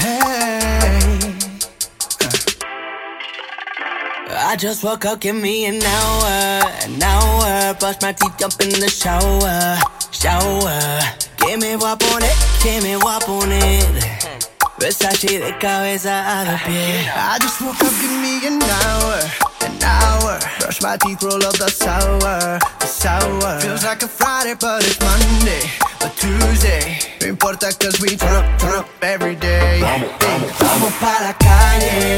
Hey. I just woke up, give me an hour, an hour. Brush my teeth, jump in the shower, shower. Que me voy a poner, que me voy a poner. Versace de cabeza a los pies. I just woke up, give me an hour, an hour. Brush my teeth, roll up the sour, the sour. Feels like a Friday, but it's Monday, a Tuesday. No importa, cause we turn up, turn up every day. Vamos, vamos pa' la calle.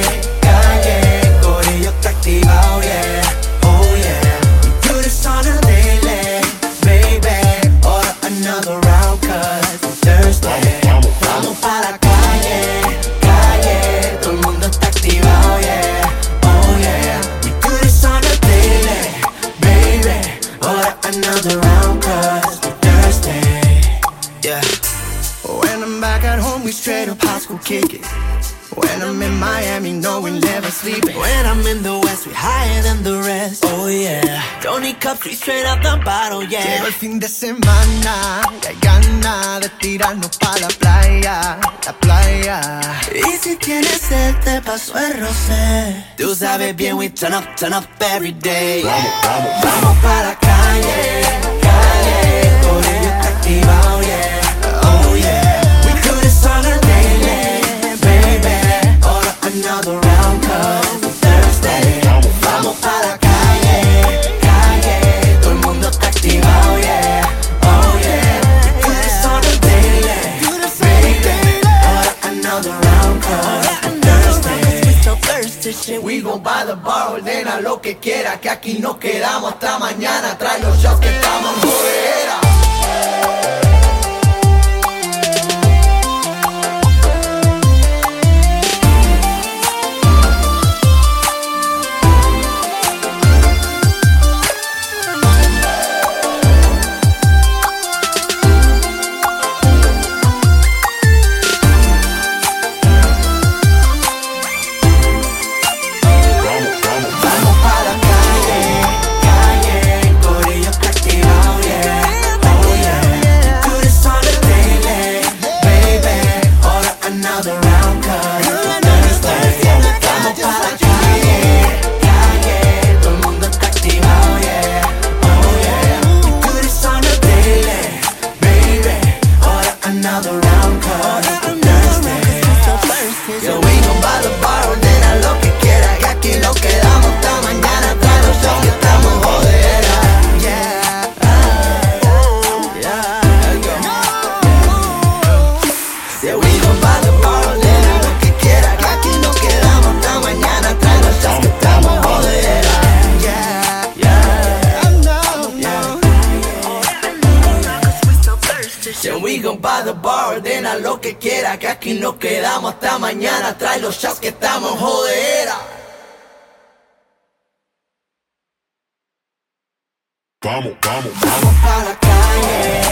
Order another round, cause it's Thursday. Yeah. When I'm back at home, we straight up high school kick it. When I'm in Miami, no, we never sleeping. When I'm in the West, we higher than the rest. Oh yeah. Don't need cups, we straight out the bottle, yeah. Llegó el fin de semana, y hay ganas de tirarnos pa' la playa, la playa. Y si tienes sed, te paso el rosé. Tú sabes bien, we turn up, turn up every day. Vamos, vamos, vamos pa' We gon' buy the bar, ordena lo que quiera, que aquí nos quedamos hasta mañana. Trae los shots que estamos en Buy the bar, ordena lo que quiera, que aquí nos quedamos hasta mañana. Trae los shots que estamos en jodera. Vamos, vamos, vamos. Vamos pa' la calle,